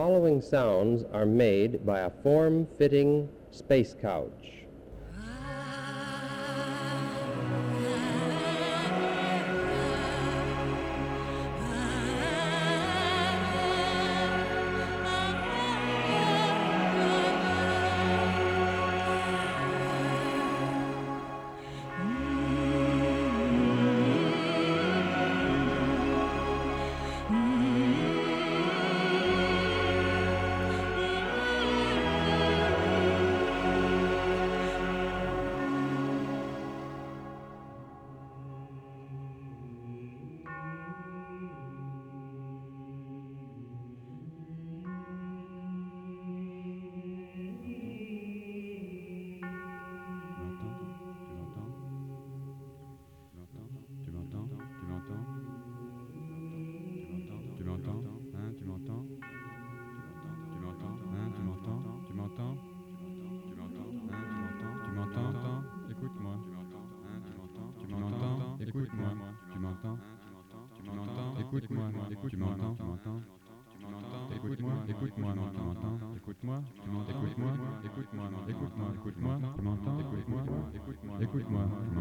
following sounds are made by a form-fitting space couch. écoute-moi non, tu m'entends, écoute-moi, tu m'entends, écoute-moi, écoute-moi, écoute-moi, écoute-moi, tu m'entends, écoute-moi, écoute-moi, écoute-moi.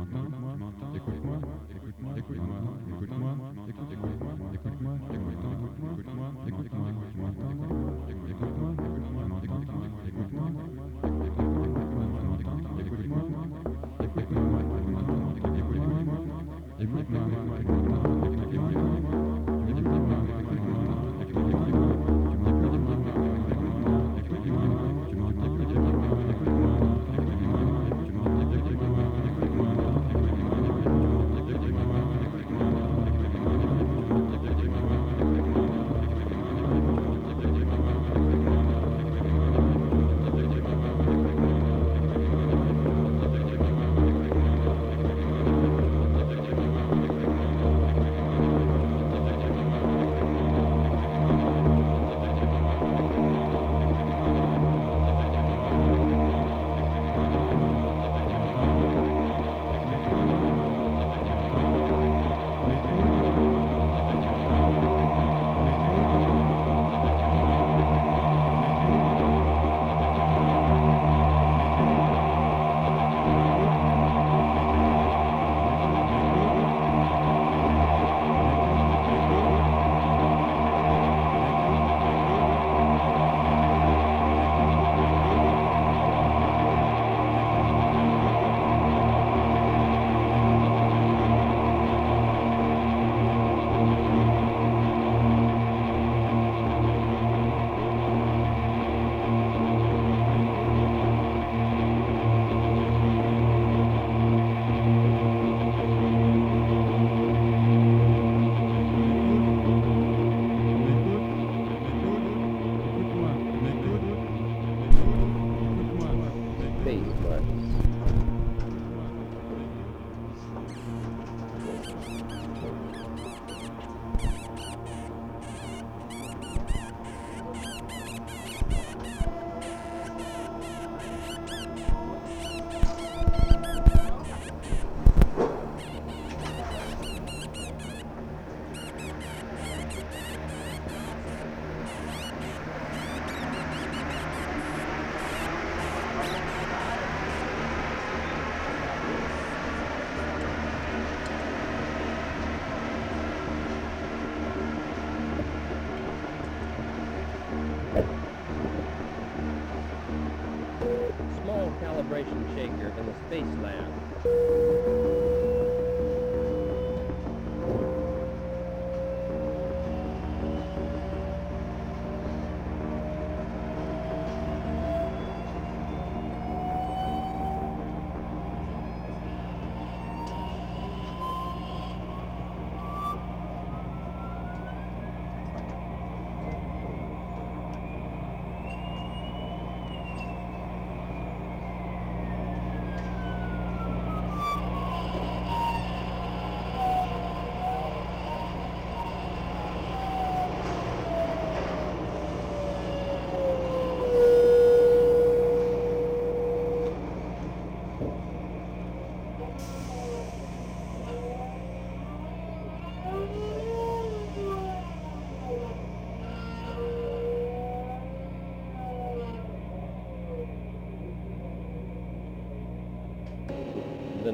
baseline.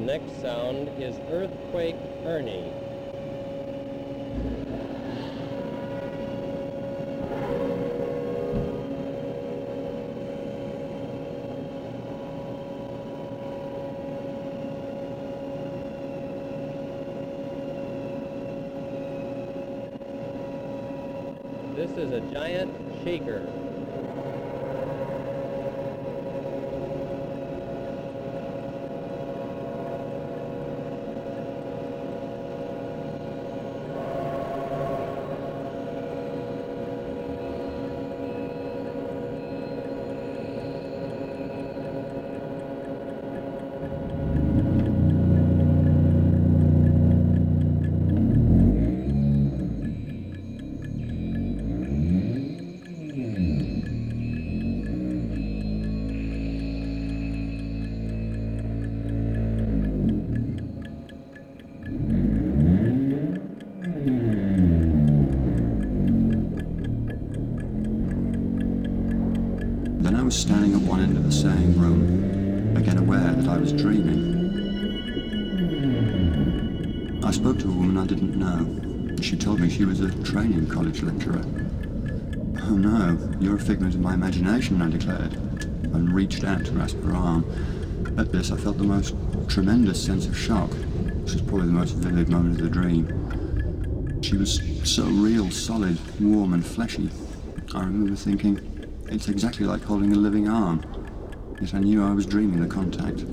Next sound is Earthquake Ernie. This is a giant shaker. The same room, again aware that I was dreaming. I spoke to a woman I didn't know. She told me she was a training college lecturer. Oh no, you're a figment of my imagination, I declared, and reached out to grasp her arm. At this, I felt the most tremendous sense of shock. This was probably the most vivid moment of the dream. She was so real, solid, warm, and fleshy. I remember thinking, it's exactly like holding a living arm. Yet I knew I was dreaming the contact.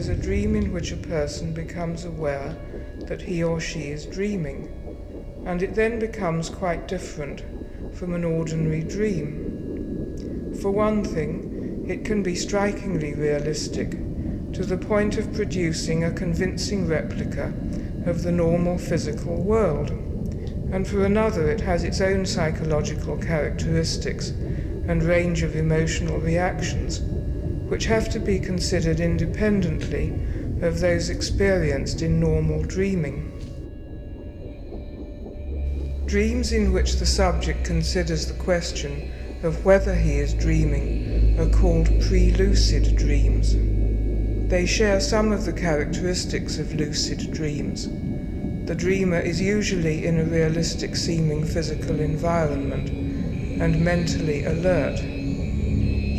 Is a dream in which a person becomes aware that he or she is dreaming, and it then becomes quite different from an ordinary dream. For one thing, it can be strikingly realistic to the point of producing a convincing replica of the normal physical world. And for another, it has its own psychological characteristics and range of emotional reactions, which have to be considered independently of those experienced in normal dreaming. Dreams in which the subject considers the question of whether he is dreaming are called pre-lucid dreams. They share some of the characteristics of lucid dreams. The dreamer is usually in a realistic seeming physical environment and mentally alert.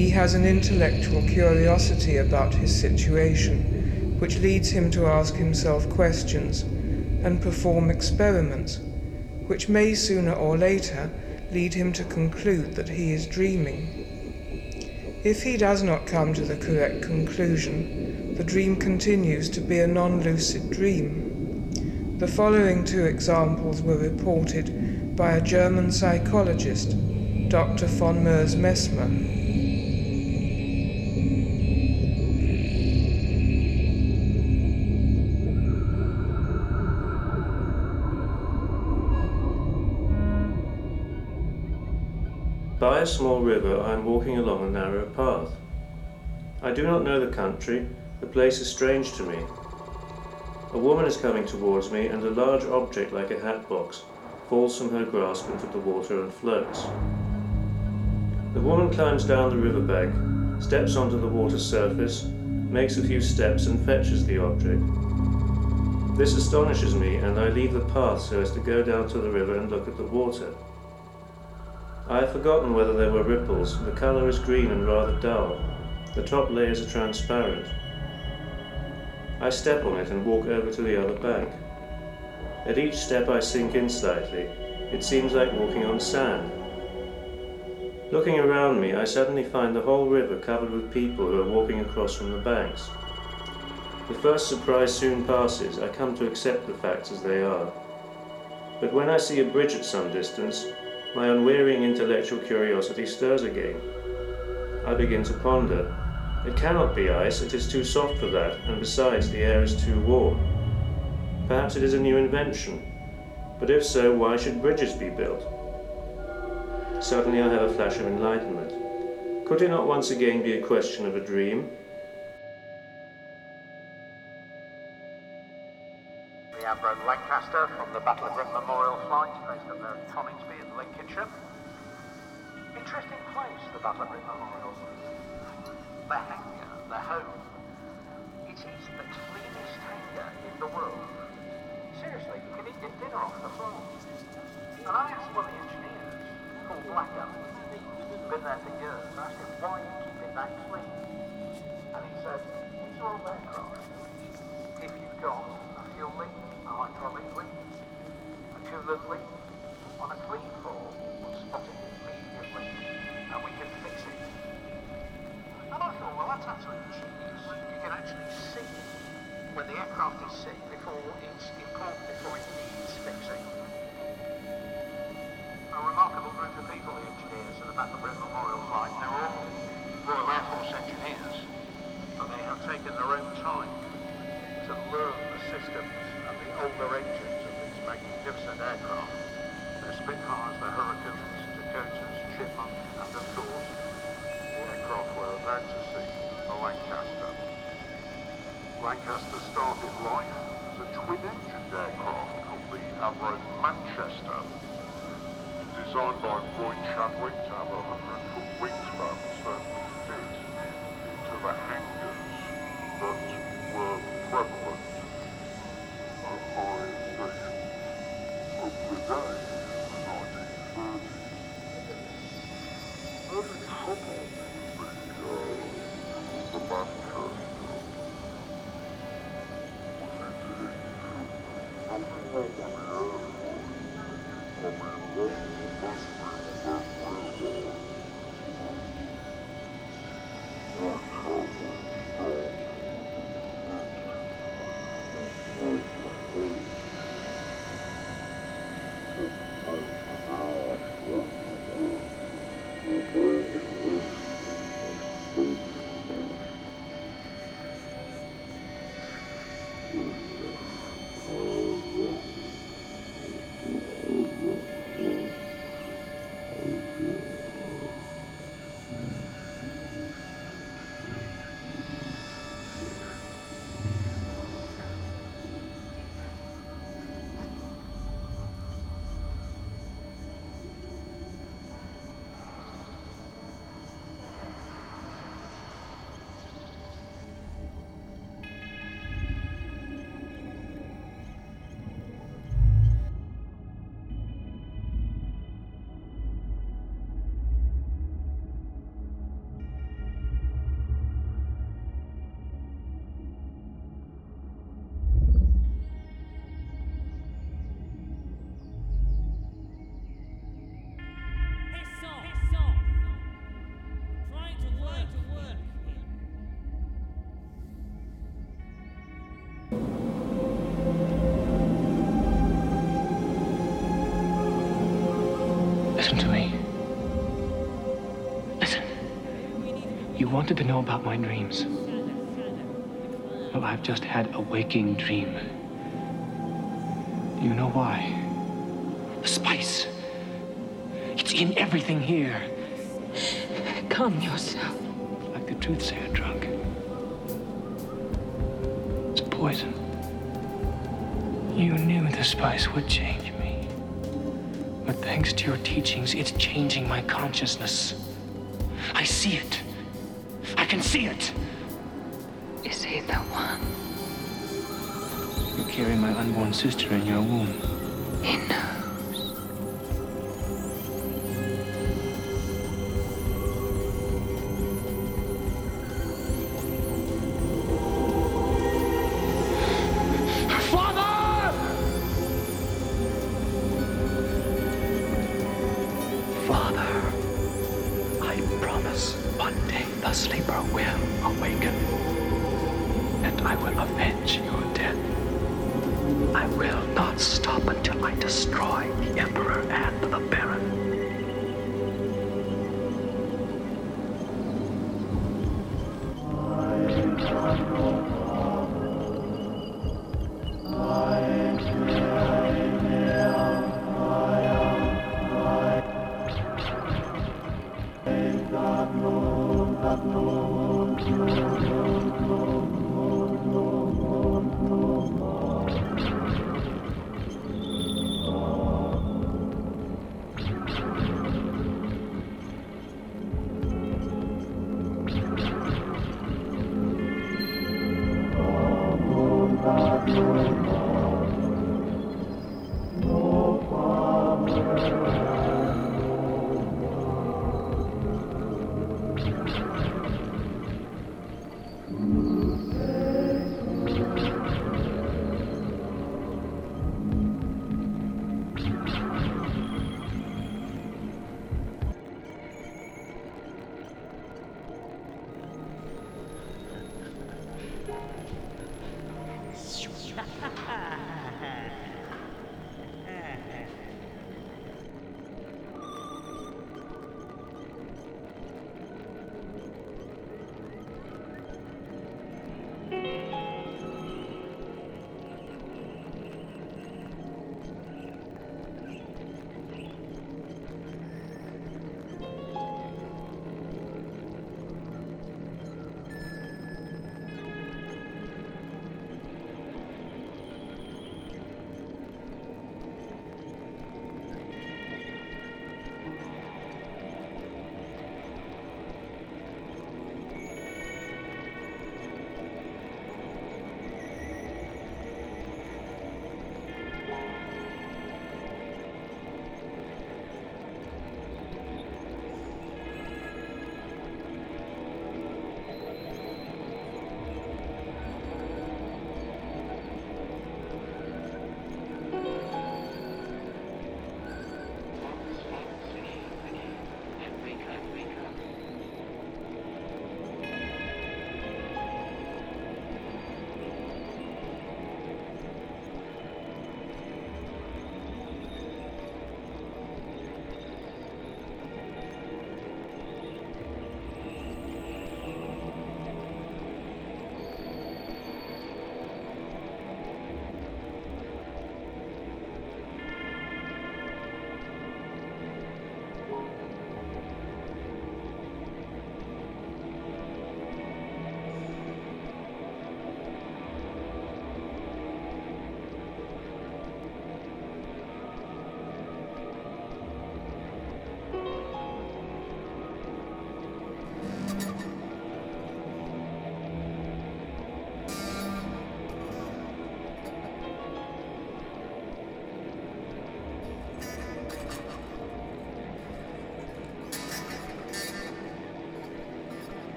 He has an intellectual curiosity about his situation, which leads him to ask himself questions and perform experiments, which may sooner or later lead him to conclude that he is dreaming. If he does not come to the correct conclusion, the dream continues to be a non lucid dream. The following two examples were reported by a German psychologist, Dr. von Messmer. By a small river, I am walking along a narrow path. I do not know the country, the place is strange to me. A woman is coming towards me, and a large object like a hat box falls from her grasp into the water and floats. The woman climbs down the riverbank, steps onto the water surface, makes a few steps, and fetches the object. This astonishes me, and I leave the path so as to go down to the river and look at the water. I have forgotten whether there were ripples. The colour is green and rather dull. The top layers are transparent. I step on it and walk over to the other bank. At each step I sink in slightly. It seems like walking on sand. Looking around me, I suddenly find the whole river covered with people who are walking across from the banks. The first surprise soon passes. I come to accept the facts as they are. But when I see a bridge at some distance, my unwearying intellectual curiosity stirs again. I begin to ponder. It cannot be ice, it is too soft for that, and besides, the air is too warm. Perhaps it is a new invention. But if so, why should bridges be built? Suddenly I have a flash of enlightenment. Could it not once again be a question of a dream? The Admiral Lancaster from the Battle of Britain Memorial Flight, based at the Coningsby in Interesting place, the Britain Memorial. The hangar, the home. It is the cleanest hangar in the world. Seriously, you can eat your dinner off the floor. And I asked one of the engineers, called Blackham, been there for years, I asked him, why are you keeping that clean? And he said, are old aircraft. If you've got a fuel leak, a hydraulic leak, a coolant leak, the engines of these magnificent aircraft. The Spitfires, the Hurricanes, Dakotas, Chipmunk, and of course, the aircraft we're about to see, the Lancaster. Lancaster started life as a twin-engined aircraft called the Avro Manchester, designed by Roy Chadwick to have a 100-foot wingspan so it into the wanted to know about my dreams. Well, I've just had a waking dream. You know why? The spice. It's in everything here. Calm yourself. Like the truthsayer drug. It's poison. You knew the spice would change me. But thanks to your teachings, it's changing my consciousness. I see it. I can see it. Is he the one? You carry my unborn sister in your womb.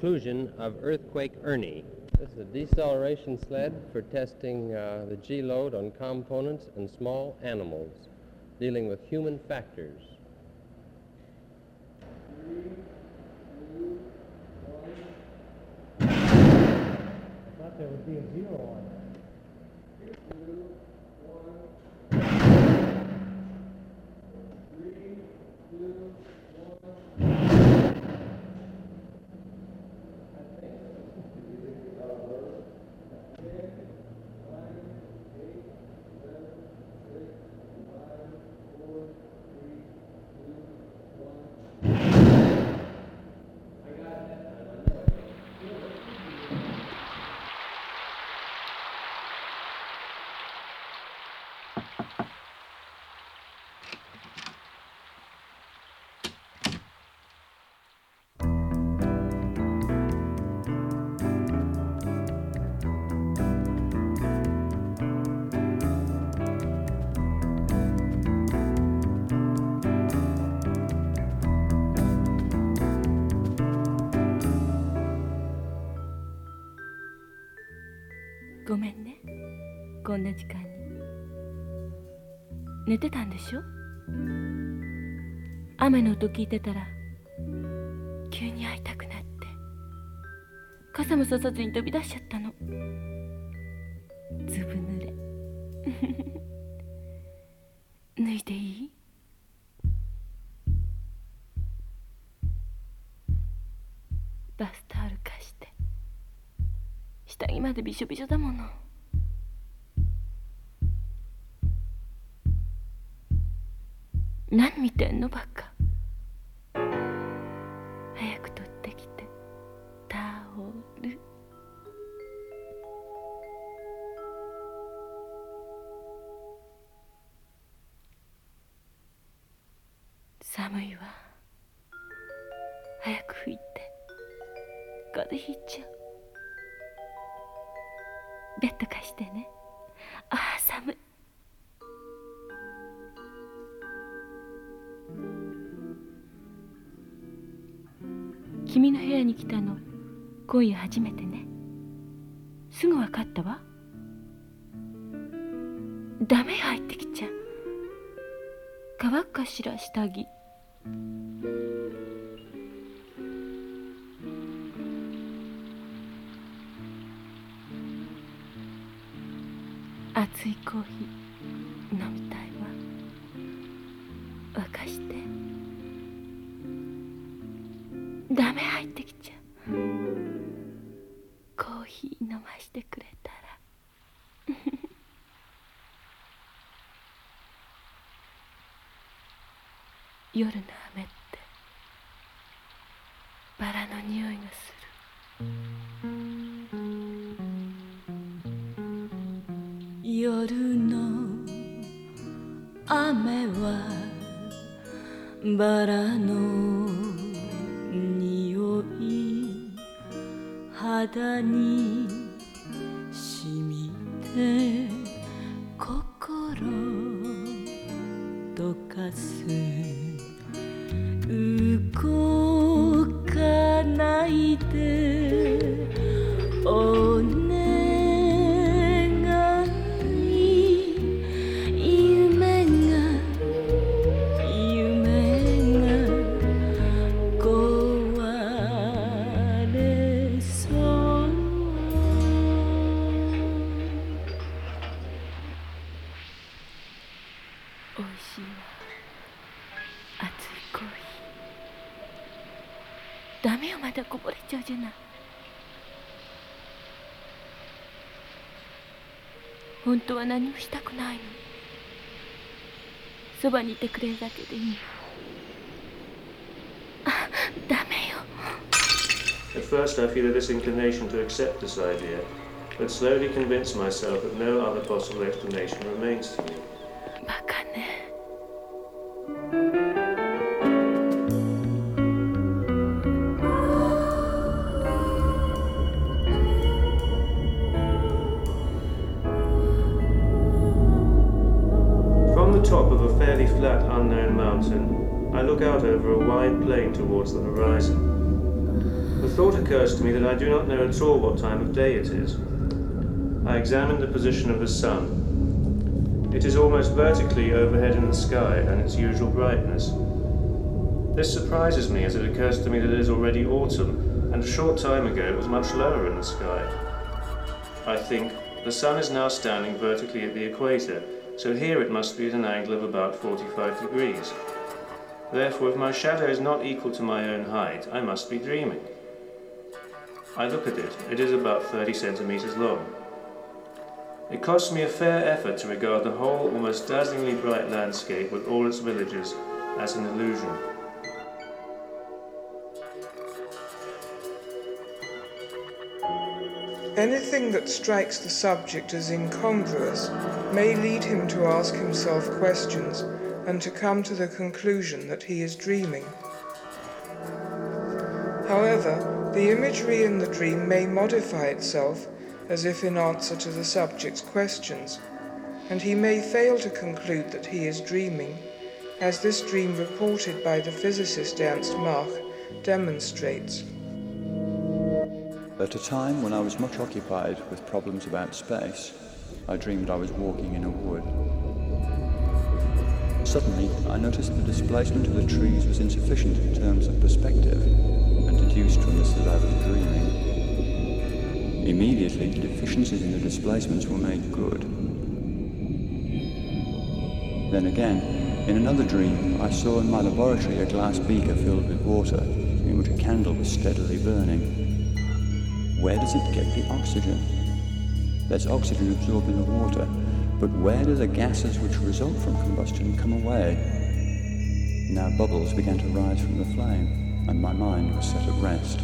Conclusion of Earthquake Ernie. This is a deceleration sled for testing uh, the G load on components and small animals, dealing with human factors. こんな時間に。寝てたんでしょ？雨の音聞いてたら急に会いたくなって。傘もささずに飛び出しちゃったの。ずぶ濡れ。脱いでいい？バスタオル貸して。下着までびしょびしょだもの。屋に来たの。今夜初めてね。すぐ分かったわ。ダメ入ってきちゃ乾くかしら下着。熱いコーヒー。夜のしい熱いコーヒーダメよまだこぼれちゃうじゃない本当は何もしたくないのそばにいてくれるだけでいいあダメよ At first, I feel a disinclination to accept this idea. but slowly convince myself that no other possible explanation remains to me. Look out over a wide plain towards the horizon. The thought occurs to me that I do not know at all what time of day it is. I examine the position of the sun. It is almost vertically overhead in the sky and its usual brightness. This surprises me as it occurs to me that it is already autumn, and a short time ago it was much lower in the sky. I think the sun is now standing vertically at the equator, so here it must be at an angle of about 45 degrees. Therefore, if my shadow is not equal to my own height, I must be dreaming. I look at it. It is about 30 centimeters long. It costs me a fair effort to regard the whole almost dazzlingly bright landscape with all its villages as an illusion. Anything that strikes the subject as incongruous may lead him to ask himself questions and to come to the conclusion that he is dreaming. However, the imagery in the dream may modify itself as if in answer to the subject's questions, and he may fail to conclude that he is dreaming, as this dream reported by the physicist Ernst Mach demonstrates. At a time when I was much occupied with problems about space, I dreamed I was walking in a wood. Suddenly, I noticed the displacement of the trees was insufficient in terms of perspective, and deduced from this that I was dreaming. Immediately, the deficiencies in the displacements were made good. Then again, in another dream, I saw in my laboratory a glass beaker filled with water, in which a candle was steadily burning. Where does it get the oxygen? There's oxygen absorbed in the water, but where do the gases which result from combustion come away? Now bubbles began to rise from the flame, and my mind was set at rest.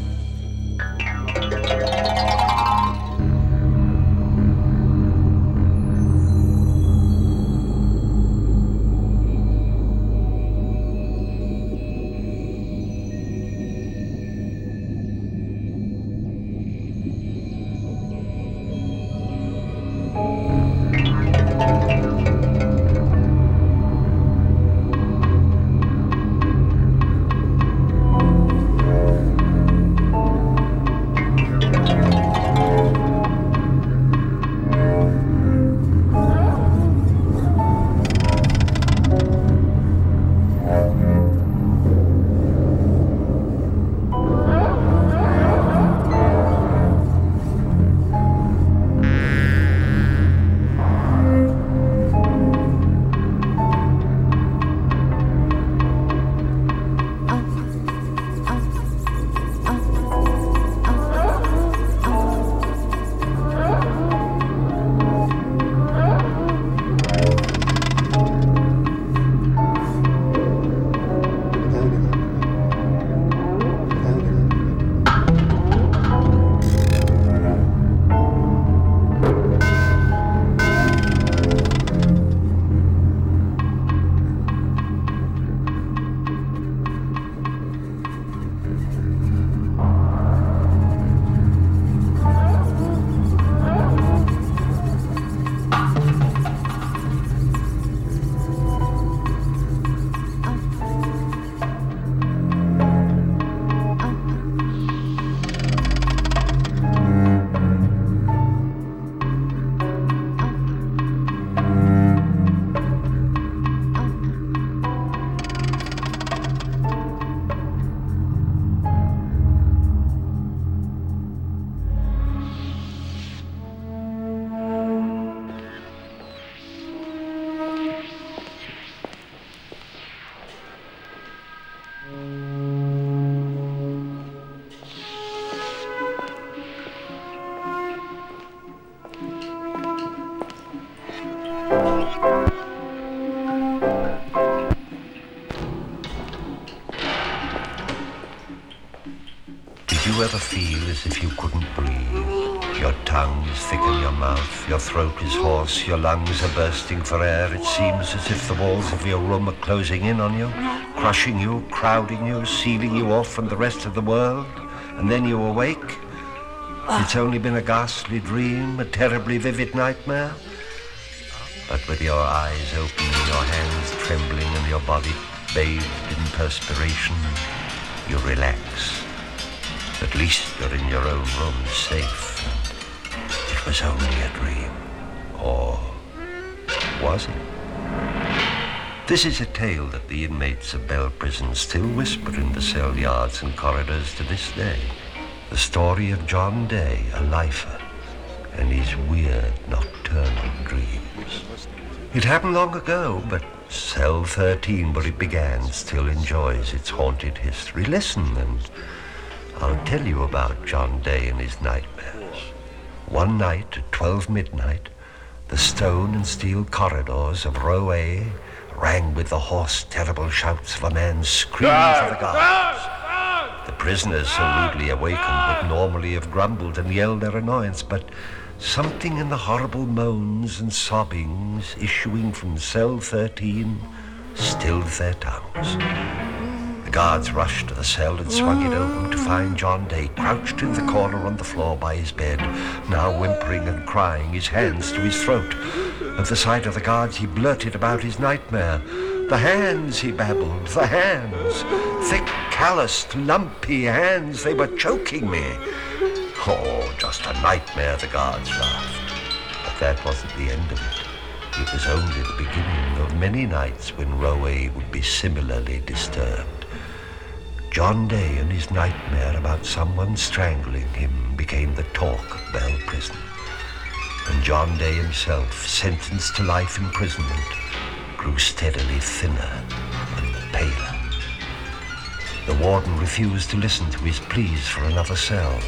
Your throat is hoarse, your lungs are bursting for air. It seems as if the walls of your room are closing in on you, crushing you, crowding you, sealing you off from the rest of the world. And then you awake. It's only been a ghastly dream, a terribly vivid nightmare. But with your eyes open, your hands trembling, and your body bathed in perspiration, you relax. At least you're in your own room, safe. Was only a dream. Or was it? This is a tale that the inmates of Bell Prison still whisper in the cell yards and corridors to this day. The story of John Day, a lifer, and his weird nocturnal dreams. It happened long ago, but Cell 13, where it began, still enjoys its haunted history. Listen, and I'll tell you about John Day and his nightmares. One night at 12 midnight, the stone and steel corridors of Row A rang with the hoarse, terrible shouts of a man screaming for the guards. The prisoners, so rudely awakened, would normally have grumbled and yelled their annoyance, but something in the horrible moans and sobbings issuing from cell 13 stilled their tongues. The guards rushed to the cell and swung it open to find John Day crouched in the corner on the floor by his bed, now whimpering and crying, his hands to his throat. At the sight of the guards, he blurted about his nightmare. The hands, he babbled, the hands. Thick, calloused, lumpy hands, they were choking me. Oh, just a nightmare, the guards laughed. But that wasn't the end of it. It was only the beginning of many nights when Row A would be similarly disturbed. John Day and his nightmare about someone strangling him became the talk of Bell Prison. And John Day himself, sentenced to life imprisonment, grew steadily thinner and paler. The warden refused to listen to his pleas for another cell.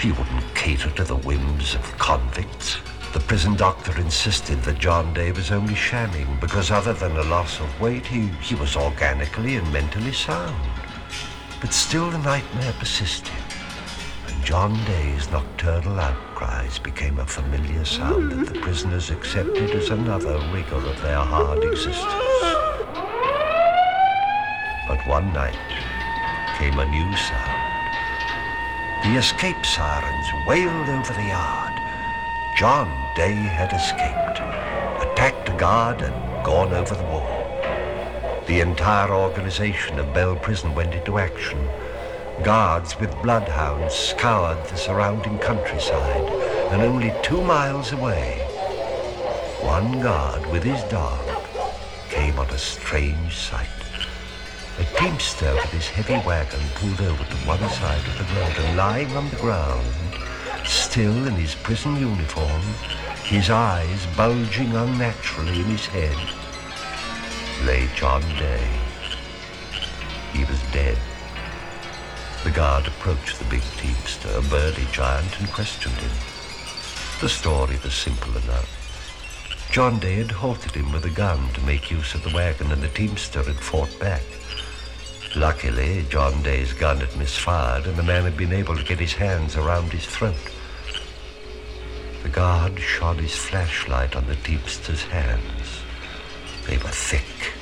He wouldn't cater to the whims of convicts. The prison doctor insisted that John Day was only shamming because other than a loss of weight, he, he was organically and mentally sound. But still the nightmare persisted, and John Day's nocturnal outcries became a familiar sound that the prisoners accepted as another rigor of their hard existence. But one night came a new sound. The escape sirens wailed over the yard. John Day had escaped, attacked a guard, and gone over the wall. The entire organization of Bell Prison went into action. Guards with bloodhounds scoured the surrounding countryside, and only two miles away, one guard with his dog came on a strange sight. A teamster with his heavy wagon pulled over to one side of the road, and lying on the ground, still in his prison uniform, his eyes bulging unnaturally in his head, lay John Day. He was dead. The guard approached the big teamster, a burly giant, and questioned him. The story was simple enough. John Day had halted him with a gun to make use of the wagon, and the teamster had fought back. Luckily, John Day's gun had misfired, and the man had been able to get his hands around his throat. The guard shone his flashlight on the teamster's hands. They were thick,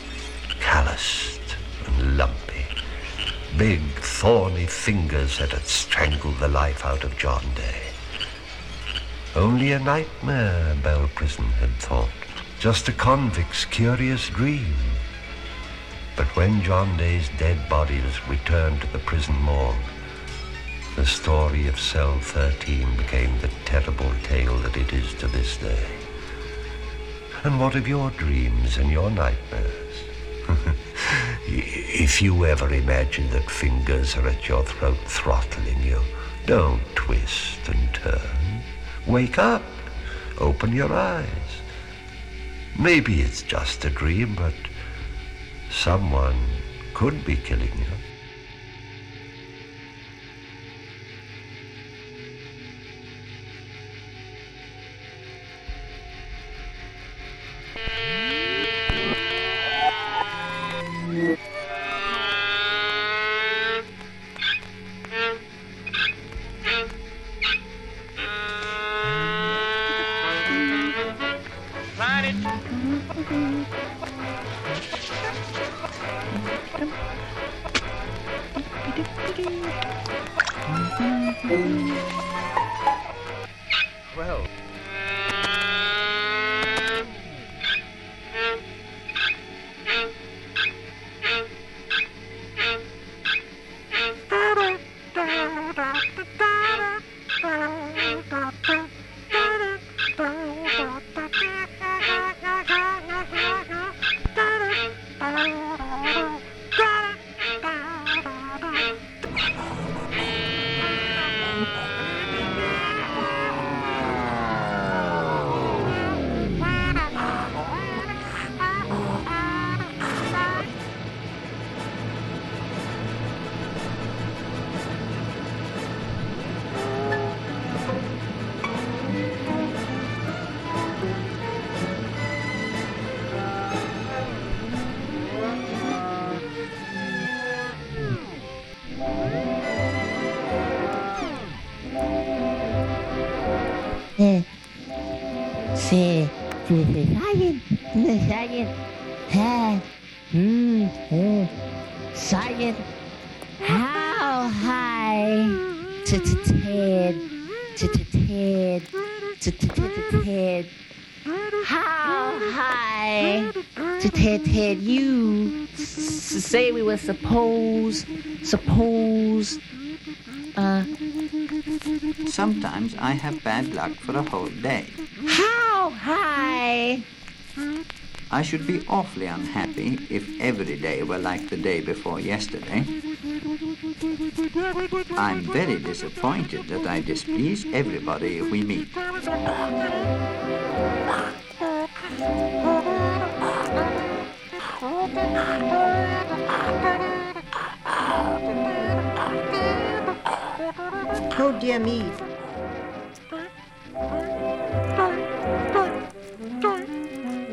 calloused, and lumpy. Big, thorny fingers that had strangled the life out of John Day. Only a nightmare, Bell Prison had thought. Just a convict's curious dream. But when John Day's dead bodies returned to the prison morgue, the story of Cell 13 became the terrible tale that it is to this day. And what of your dreams and your nightmares? if you ever imagine that fingers are at your throat throttling you, don't twist and turn. Wake up. Open your eyes. Maybe it's just a dream, but someone could be killing you. I have bad luck for a whole day. how high? I should be awfully unhappy if every day were like the day before yesterday. I'm very disappointed that I displease everybody we meet. Oh dear me.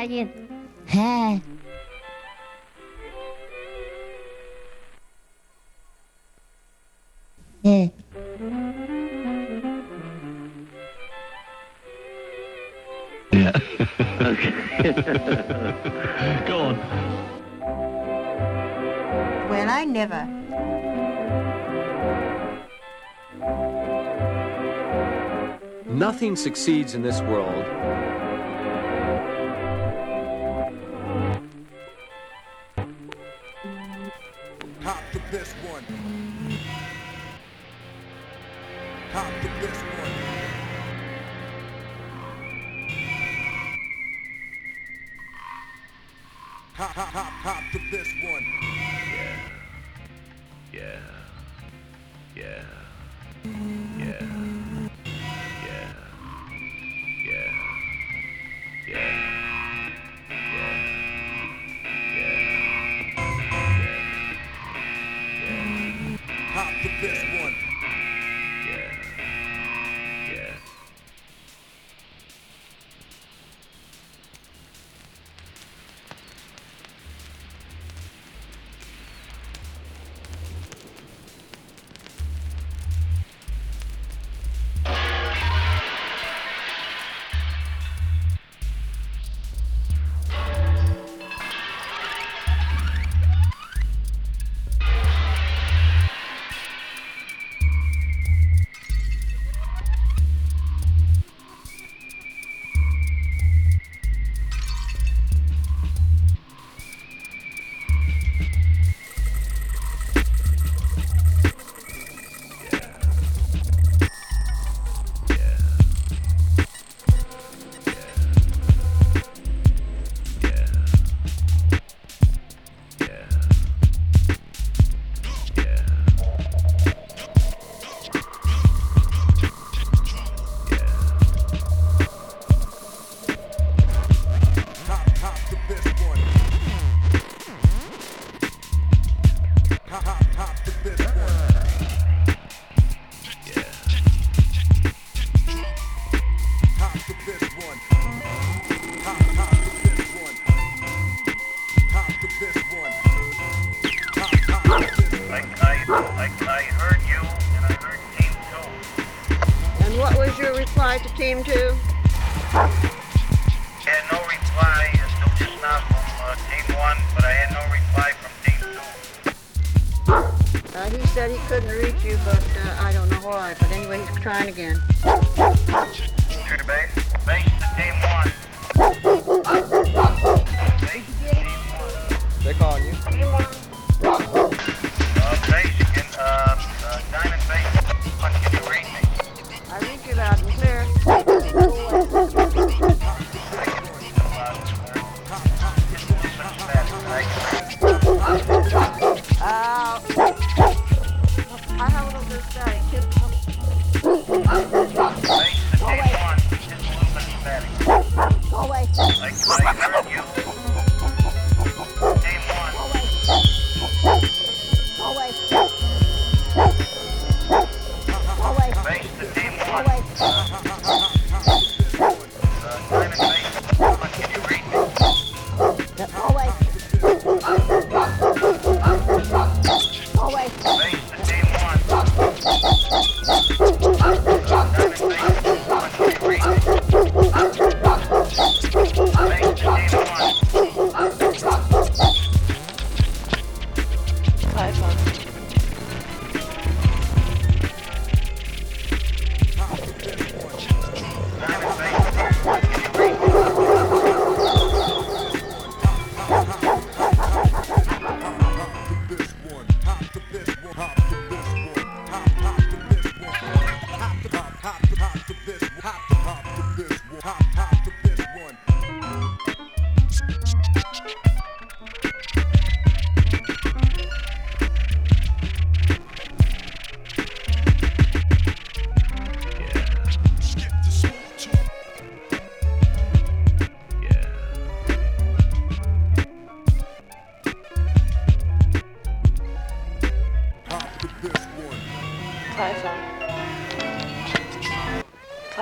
se sayen. Ha. Eh. Yeah. okay. Go on. Well, I never. Nothing succeeds in this world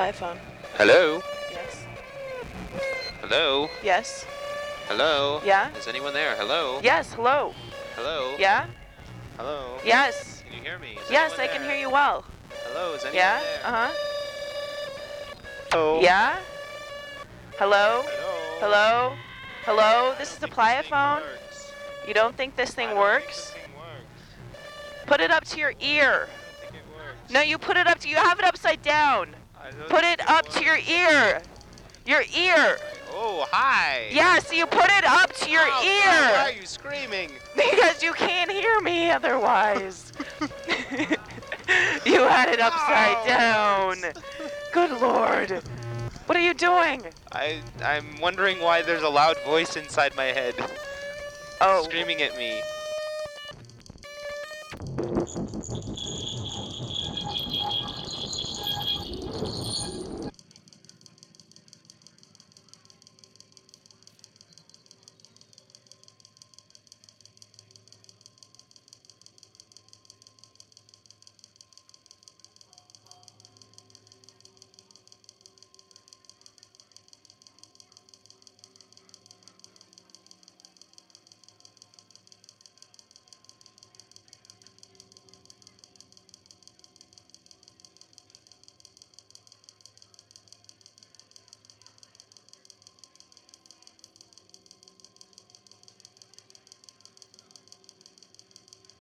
Cliphone. Hello? Yes. Hello? Yes. Hello? Yeah? Is anyone there? Hello? Yes. Hello. Hello? Yeah. Hello? Yes. Can you hear me? Is Yes, anyone I can hear you well. Hello? Is anyone Yeah. there? Uh huh. Hello? Yeah. Hello. Hello. Hello. This is the Pliaphone. You don't think this thing works? Put it up to your ear. No, you put it up to. You have it upside down. Put it up to your ear. Your ear. Oh, hi. Yeah, so you put it up to your Oh, ear. Why are you screaming? Because you can't hear me otherwise. you had it upside down. Good lord. What are you doing? I I'm wondering why there's a loud voice inside my head. Oh. Screaming at me.